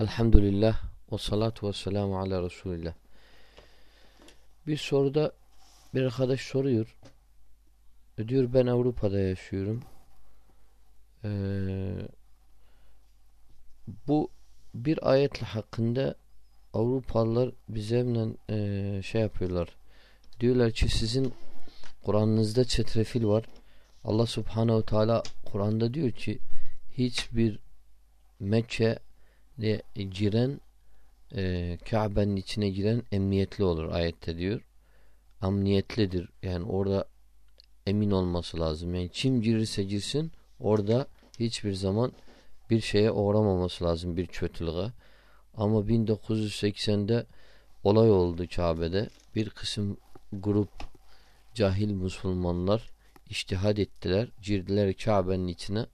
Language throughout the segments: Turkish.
Elhamdülillah ve salatu ve selamu ala Resulillah. Bir soruda bir arkadaş soruyor. Diyor ben Avrupa'da yaşıyorum. Ee, bu bir ayetle hakkında Avrupalılar bizimle e, şey yapıyorlar. Diyorlar ki sizin Kur'an'ınızda çetrefil var. Allah subhanehu teala Kur'an'da diyor ki hiçbir Mekke de giren e, Kabe'nin içine giren emniyetli olur ayette diyor. Amniyetlidir. Yani orada emin olması lazım. Yani kim girirse girsin orada hiçbir zaman bir şeye uğramaması lazım bir kötülüğe. Ama 1980'de olay oldu Kabe'de. Bir kısım grup cahil Müslümanlar iştihad ettiler. Girdiler Kabe'nin içine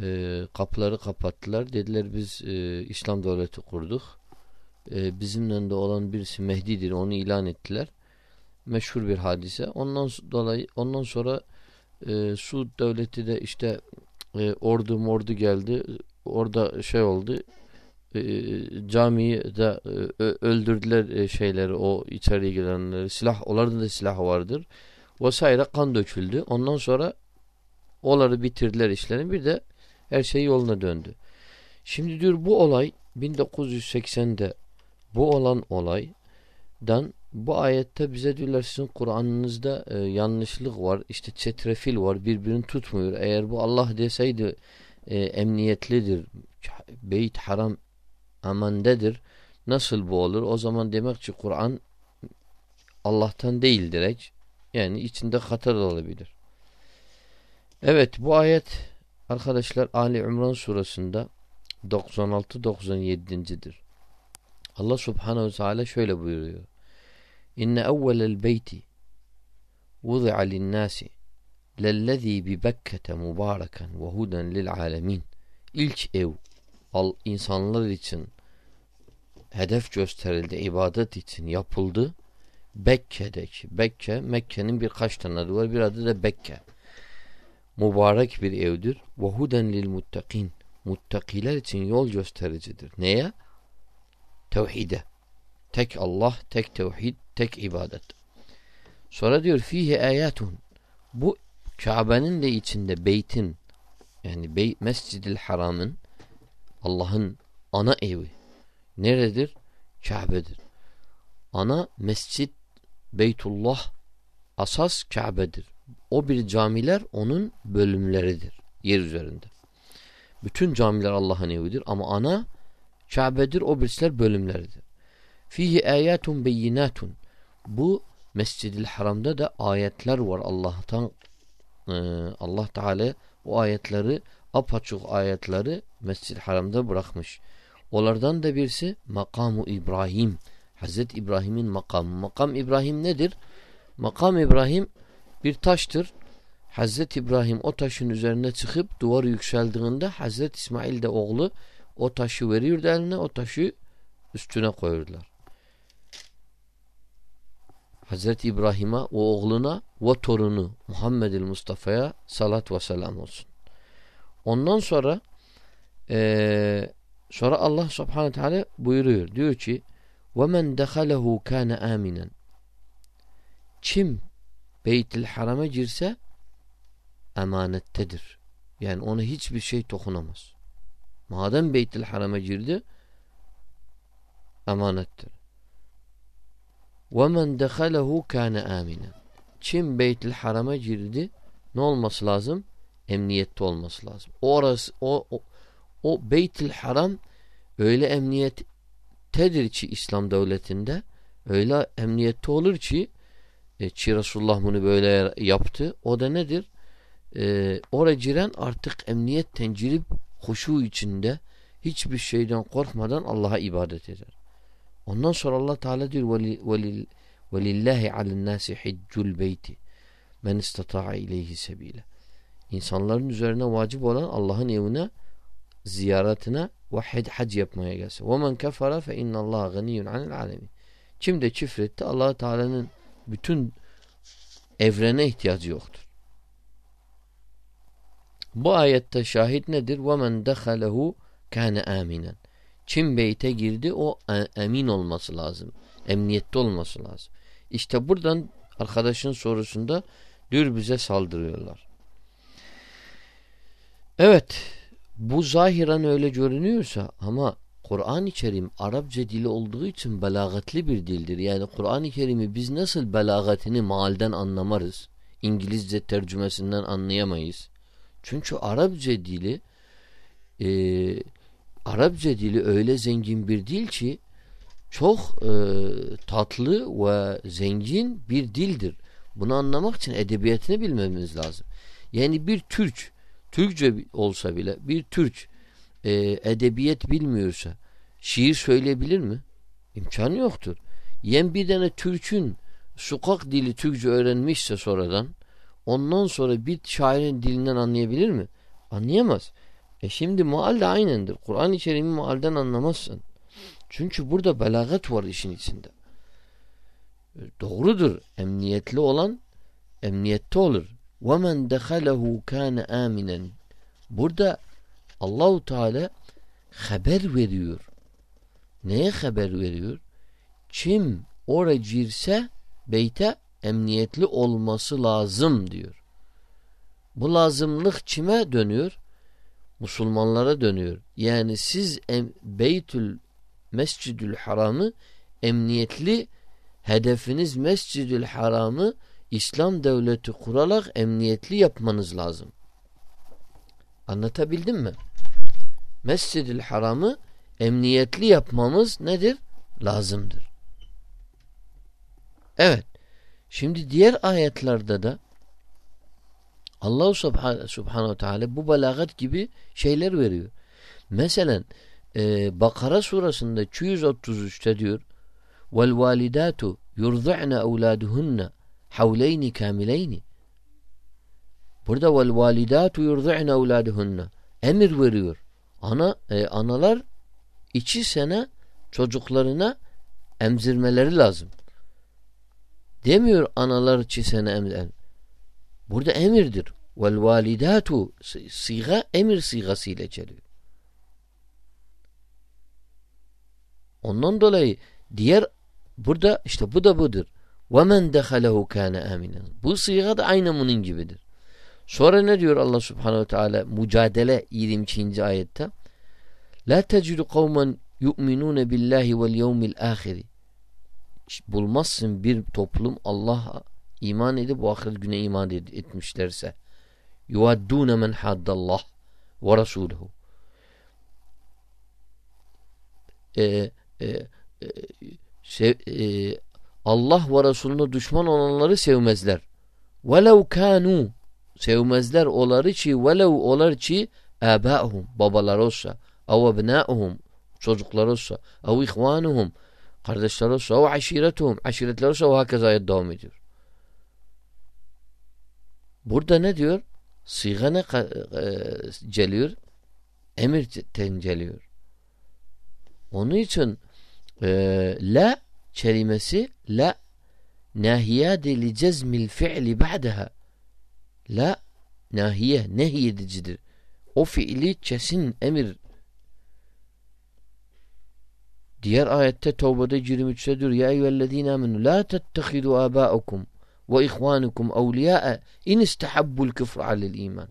e, kapıları kapattılar. Dediler biz e, İslam devleti kurduk. E, bizimle de olan birisi Mehdi'dir. Onu ilan ettiler. Meşhur bir hadise. Ondan dolayı ondan sonra e, Suud devleti de işte e, ordu mordu geldi. Orada şey oldu. E, camiyi de e, öldürdüler e, şeyleri o içeriye girenleri. Silah onlarda da silah vardır. Vesaire kan döküldü. Ondan sonra onları bitirdiler işlerini. Bir de her şey yoluna döndü. Şimdi diyor bu olay 1980'de bu olan olaydan bu ayette bize diyorlar sizin Kur'an'ınızda e, yanlışlık var. işte çetrefil var. Birbirini tutmuyor. Eğer bu Allah deseydi e, emniyetlidir. Beyt haram amandedir. Nasıl bu olur? O zaman demek ki Kur'an Allah'tan değil direkt. Yani içinde hata da olabilir. Evet bu ayet Arkadaşlar Ali İmran surasında 96-97.dir. Allah subhanehu ve teala şöyle buyuruyor. İnne evvelel beyti vuzi'a linnâsi lellezî bi Bekke'te mübareken ve huden lil alemin. İlk ev insanlar için hedef gösterildi, ibadet için yapıldı. Bekke'deki. Bekke, Mekke'nin birkaç tane adı var. Bir adı da Bekke mübarek bir evdir. Ve huden lil muttakin. Muttakiler için yol göstericidir. Neye? Tevhide. Tek Allah, tek tevhid, tek ibadet. Sonra diyor fihi ayatun. Bu Kabe'nin de içinde beytin yani bey, Mescid-i Haram'ın Allah'ın ana evi. Neredir? Kabe'dir. Ana mescid Beytullah asas Kabe'dir. O bir camiler onun bölümleridir yer üzerinde. Bütün camiler Allah'ın evidir ama ana Kabe'dir o birisiler bölümleridir. Fihi ayatun beyinatun. Bu Mescid-i Haram'da da ayetler var Allah'tan e, Allah Teala o ayetleri apaçık ayetleri Mescid-i Haram'da bırakmış. Onlardan da birisi makamu İbrahim. Hazreti İbrahim'in makamı. Makam İbrahim nedir? Makam İbrahim bir taştır. Hazreti İbrahim o taşın üzerine çıkıp duvar yükseldiğinde Hazreti İsmail de oğlu o taşı veriyordu eline o taşı üstüne koyurdular. Hazreti İbrahim'e o oğluna ve torunu Muhammed'il Mustafa'ya salat ve selam olsun. Ondan sonra ee, sonra Allah subhanahu teala buyuruyor. Diyor ki وَمَنْ دَخَلَهُ كَانَ آمِنًا Kim Beytil Haram'a girse emanettedir. Yani ona hiçbir şey dokunamaz. Madem Beytil Haram'a girdi emanettir. وَمَنْ دَخَلَهُ كَانَ آمِنًا Kim Beytil Haram'a girdi ne olması lazım? Emniyette olması lazım. Orası, o, o, o Beytil Haram öyle emniyettedir ki İslam devletinde öyle emniyette olur ki e, Çi Resulullah bunu böyle yaptı. O da nedir? E, oraya giren artık emniyet tencirip huşu içinde hiçbir şeyden korkmadan Allah'a ibadet eder. Ondan sonra Allah Teala diyor velil velillahi alinnasi hiccul beyti men istata'a ileyhi sebile. İnsanların üzerine vacip olan Allah'ın evine ziyaretine ve hac yapmaya gelsin. Ve men kefere fe innallaha ganiyyun anil alemin. Kim de küfretti Allah Teala'nın bütün evrene ihtiyacı yoktur. Bu ayette şahit nedir? وَمَنْ دَخَلَهُ كَانَ آمِنًا Kim beyte girdi o e, emin olması lazım. Emniyette olması lazım. İşte buradan arkadaşın sorusunda diyor bize saldırıyorlar. Evet bu zahiren öyle görünüyorsa ama Kur'an-ı Kerim Arapça dili olduğu için belagatli bir dildir. Yani Kur'an-ı Kerim'i biz nasıl belagatini maalden anlamarız? İngilizce tercümesinden anlayamayız. Çünkü Arapça dili e, Arapça dili öyle zengin bir dil ki çok e, tatlı ve zengin bir dildir. Bunu anlamak için edebiyatını bilmemiz lazım. Yani bir Türk, Türkçe olsa bile bir Türk e, edebiyat bilmiyorsa şiir söyleyebilir mi? İmkanı yoktur. Yen bir tane Türk'ün sokak dili Türkçe öğrenmişse sonradan ondan sonra bir şairin dilinden anlayabilir mi? Anlayamaz. E şimdi mual de aynendir. Kur'an-ı Kerim'i mualden anlamazsın. Çünkü burada belagat var işin içinde. E, doğrudur. Emniyetli olan emniyette olur. وَمَنْ دَخَلَهُ كَانَ آمِنًا Burada Allahu Teala haber veriyor. Neye haber veriyor? Kim oraya girse beyte emniyetli olması lazım diyor. Bu lazımlık kime dönüyor? Müslümanlara dönüyor. Yani siz em, Beytül Mescidül Haram'ı emniyetli hedefiniz Mescidül Haram'ı İslam devleti kurarak emniyetli yapmanız lazım. Anlatabildim mi? Mescidül Haram'ı emniyetli yapmamız nedir? Lazımdır. Evet. Şimdi diğer ayetlerde de Allah subhanahu, teala bu belagat gibi şeyler veriyor. Mesela e, Bakara surasında 233'te diyor vel validatu yurdi'ne evladuhunne havleyni kamileyni Burada vel validatu yurdi'ne evladuhunne emir veriyor. Ana e, analar iki sene çocuklarına emzirmeleri lazım. Demiyor analar iki sene emzir. Burada emirdir. Vel validatu siga emir sigasıyla geliyor. Ondan dolayı diğer burada işte bu da budur. وَمَنْ دَخَلَهُ كَانَ آمِنًا Bu siga da aynı bunun gibidir. Sonra ne diyor Allah subhanehu teala Mücadele 22. ayette La tecidu kavmen yu'minune billahi vel yevmil ahiri. Bulmazsın bir toplum Allah'a iman edip bu ahiret güne iman etmişlerse. Yuvaddûne men haddallah ve rasûlehu e, e, e, Allah ve Resulüne düşman olanları sevmezler. Velev kanu sevmezler oları ki velev olar ki âbâhum babalar olsa ev ebnâuhum çocuklar olsa ev ihvanuhum kardeşler olsa ev aşiretuhum aşiretler olsa ve hakeza devam ediyor. Burada ne diyor? Siga ne e, geliyor? Emir geliyor. Onun için e, la kelimesi la nahiyade li cezmil fi'li ba'daha la nahiye nehyedicidir. O fiili kesin emir Diğer ayette Tevbe'de 23'te diyor Ya eyyühellezine amenu la tettehidu abâukum ve ihvanukum evliyâe in istehabbul küfr alel iman.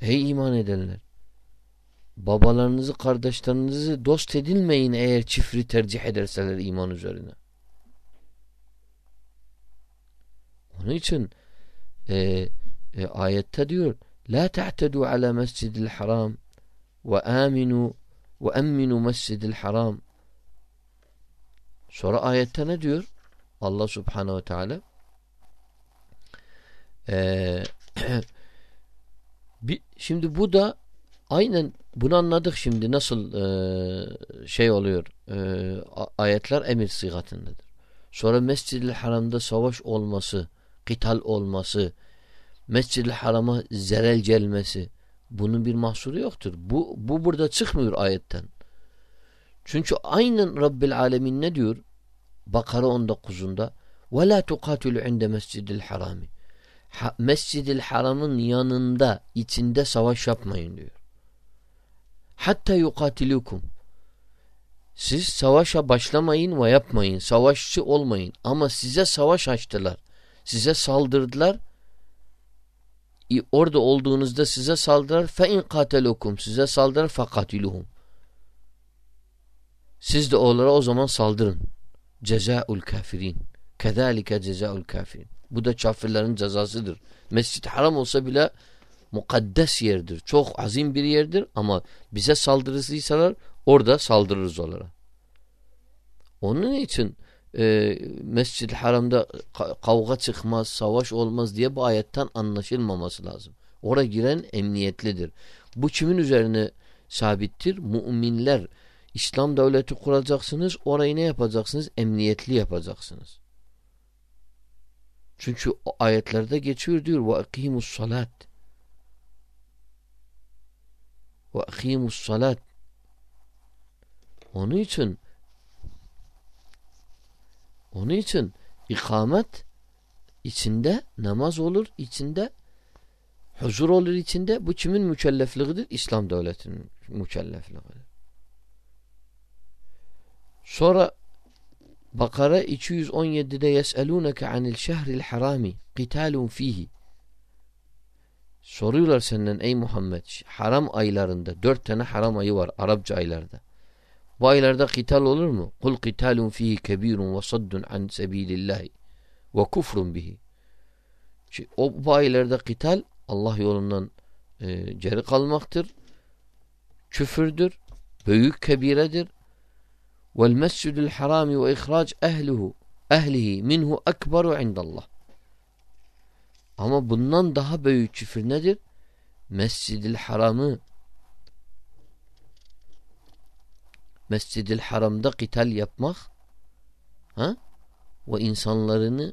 Ey iman edenler! Babalarınızı, kardeşlerinizi dost edilmeyin eğer çifri tercih ederseler iman üzerine. Onun için e, e, ayette diyor La ta'tedu ala mescidil haram ve aminu ve emminu mescidil haram Sonra ayette ne diyor? Allah subhanehu ve teala ee, şimdi bu da aynen bunu anladık şimdi nasıl e, şey oluyor e, ayetler emir sigatındadır. Sonra Mescid-i Haram'da savaş olması, kital olması, Mescid-i Haram'a zerel gelmesi bunun bir mahsuru yoktur. Bu, bu burada çıkmıyor ayetten. Çünkü aynen Rabbil Alemin ne diyor? Bakara 19'unda وَلَا تُقَاتُلُ عِنْدَ مَسْجِدِ الْحَرَامِ ha, Mescid-i Haram'ın yanında, içinde savaş yapmayın diyor. Hatta yukatilukum Siz savaşa başlamayın ve yapmayın. Savaşçı olmayın. Ama size savaş açtılar. Size saldırdılar. Orada olduğunuzda size saldırır. Fe in katelukum. Size saldırır fakatiluhum. Siz de onlara o zaman saldırın. Cezaul kafirin. Kezalike cezaul kafirin. Bu da kafirlerin cezasıdır. Mescid haram olsa bile mukaddes yerdir. Çok azim bir yerdir ama bize saldırırsalar orada saldırırız onlara. Onun için e, Mescid-i Haram'da kavga çıkmaz, savaş olmaz diye bu ayetten anlaşılmaması lazım. Oraya giren emniyetlidir. Bu kimin üzerine sabittir? Müminler. İslam devleti kuracaksınız. Orayı ne yapacaksınız? Emniyetli yapacaksınız. Çünkü ayetlerde geçiyor diyor ve akimus salat. Ve akimus salat. Onun için onun için ikamet içinde namaz olur, içinde huzur olur içinde. Bu kimin mükellefliğidir? İslam devletinin mükellefliğidir. Sonra Bakara 217'de yeselûneke anil şehril harami qitalun fihi Soruyorlar senden ey Muhammed haram aylarında dört tane haram ayı var Arapça aylarda. Bu aylarda kital olur mu? Kul kitalun fihi kebirun ve saddun an sebilillahi ve kufrun bihi. O bu aylarda kital Allah yolundan e, geri kalmaktır. Küfürdür. Büyük kebiredir. Vel mescidul harami ve ihrac ehlihu ehlihi minhu ekberu indallah. Ama bundan daha büyük küfür nedir? Mescid-i Haram'ı Mescid-i Haram'da kital yapmak ha? ve insanlarını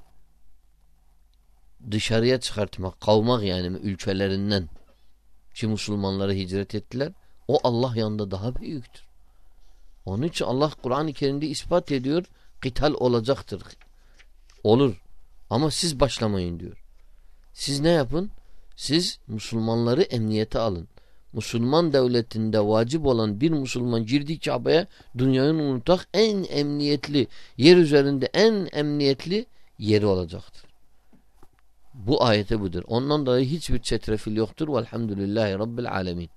dışarıya çıkartmak, kavmak yani ülkelerinden ki Müslümanları hicret ettiler. O Allah yanında daha büyüktür. Onun için Allah Kur'an-ı Kerim'de ispat ediyor. Kital olacaktır. Olur. Ama siz başlamayın diyor. Siz ne yapın? Siz Müslümanları emniyete alın. Müslüman devletinde vacip olan bir Müslüman girdi Kabe'ye dünyanın unutak en emniyetli yer üzerinde en emniyetli yeri olacaktır. Bu ayete budur. Ondan dolayı hiçbir çetrefil yoktur. Velhamdülillahi Rabbil alemin.